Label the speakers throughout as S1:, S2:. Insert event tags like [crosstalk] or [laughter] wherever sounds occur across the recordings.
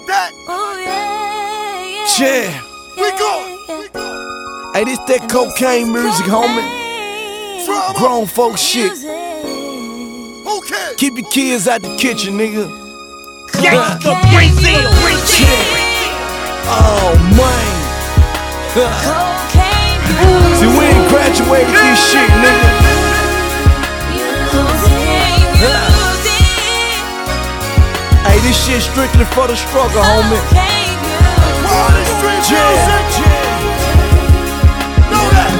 S1: like that.
S2: Oh, yeah,
S3: Yeah.
S1: We going.
S3: Hey, this that cocaine music, homie.
S1: Drama.
S3: Grown folk shit.
S1: Okay.
S3: Keep your kids out the kitchen, nigga.
S4: Gangsta Brazil.
S3: Oh, man. See, we ain't graduated this shit, nigga. Shit strictly for the struggle, homie.
S1: This street
S3: Yeah.
S1: music. Know that.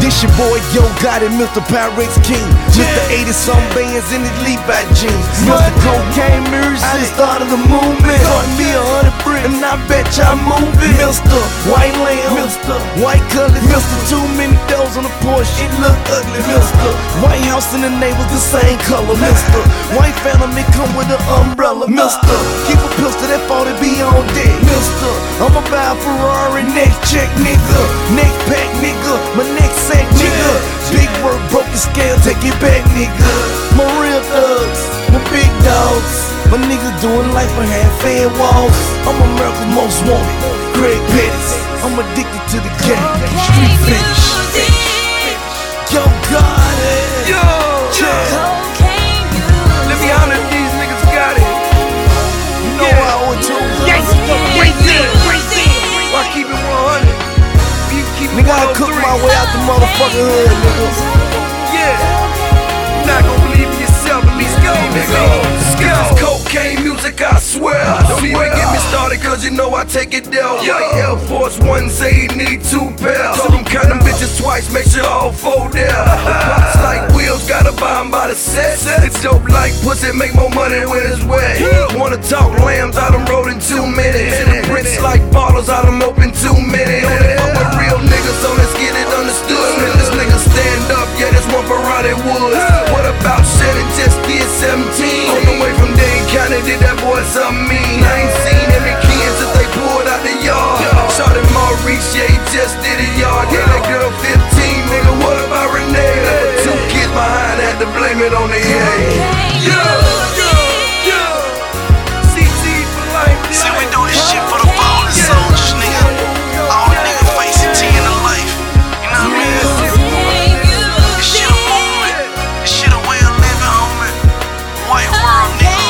S3: This your boy Yo Gotti, Mr. Pyrex King. Mr. 80 some bands in his Levi jeans. Mr. Cocaine Music. I just started the movement. Taught me a hundred bricks, and I bet y'all move it. Mr. White Lamb. Mr. White Colors. Mr. Too many doors on the Porsche. It look ugly. Mr. White House and the neighbors the same color. Mr. [laughs] White family come with an umbrella. Mr. Keep a pistol that 40 be on deck. Mr. I'ma buy a Ferrari next check, nigga. Next pack, nigga. My next sack, nigga. Big work, broke the scale, take it back, nigga. My real thugs, my big dogs. My nigga doing life behind fan walls. I'm America's most wanted. Craig Petties. I'm addicted to the game. Street finish. Yo, got it.
S4: Yo,
S3: Yeah.
S4: let me honor these niggas got it.
S3: You know
S4: Yeah.
S3: I owe it to 'em.
S4: Gangsta Brazil. Why keep it 100? You keep it
S3: Nigga, I oh cook my way out the motherfucking hood, nigga.
S4: Yeah. You not gonna believe in yourself, at least go, nigga. Skills, cocaine music, I swear. Don't even get me started, cause you know I take it there. White Air Force One say he need two pairs. Told him count them bitches twice, make sure all four there. [laughs] Pops like wheels, gotta buy 'em by the set. It's dope like pussy, make more money when it's wet. Wanna talk lambs, I done rolled in two minutes. Bricks like ballers, had it on the A. Yeah, yeah, yeah. CT for life,
S5: See, we do this shit for the fallen soldiers, nigga. All the niggas facing 10 in life. You know what I mean? This shit a movement. This shit a way of living, homie. White world, nigga.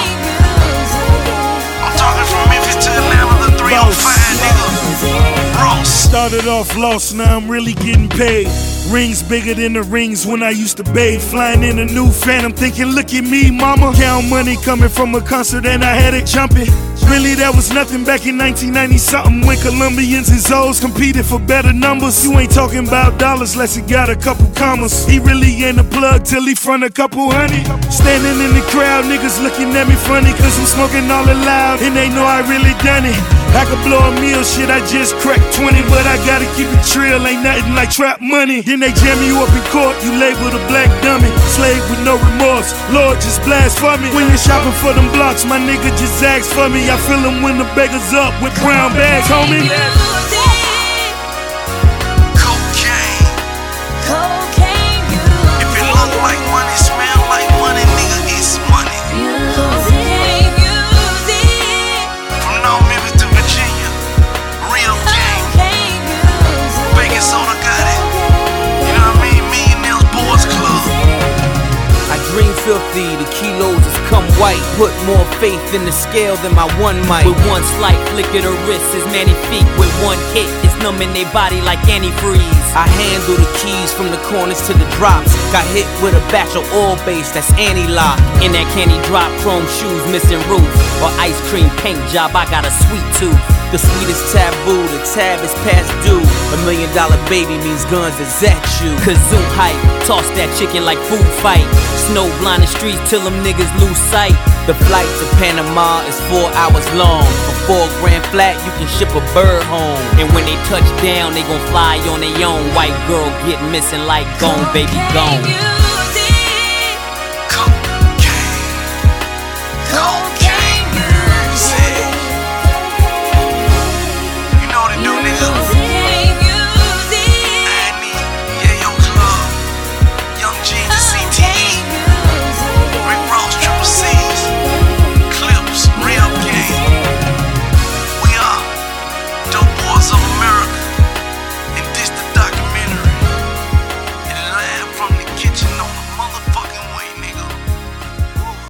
S5: I'm talking from Memphis to Atlanta, the 305, nigga. Ross.
S6: Started off lost, now I'm really getting paid. Rings bigger than the rings when I used to bathe. Flying in a new phantom, thinking, look at me, mama. Count money coming from a concert and I had it jumping. Really, that was nothing back in 1990 something when Colombians and Zoes competed for better numbers. You ain't talking about dollars unless he got a couple commas. He really ain't a plug till he front a couple hundred. Standing in the crowd, niggas looking at me funny cause I'm smoking all it loud and they know I really done it. I could blow a meal, shit, I just cracked 20, but I gotta keep it trill, ain't nothing like trap money. Then they jam you up in court, you labeled a black dummy. Slave with no remorse, Lord just blast for me. When you're shopping for them blocks, my nigga just ask for me. I feel him when the beggar's up with brown bags, homie.
S7: Kilos has come white. Put more faith in the scale than my one might. With one slight flick of the wrist is many feet. With one hit, it's numbing their body like antifreeze. I handle the keys from the corners to the drops. Got hit with a batch of oil base that's anti-lock. In that candy drop, chrome shoes missing roof. Or ice cream paint job, I got a sweet tooth. The sweetest taboo, the tab is past due. A million dollar baby means guns is at you. Kazoo hype, toss that chicken like food fight. Snow blinding streets till them niggas lose sight. The flight to Panama is four hours long. For four grand flat, you can ship a bird home. And when they touch down, they gon' fly on their own. White girl get missing like gone, baby gone.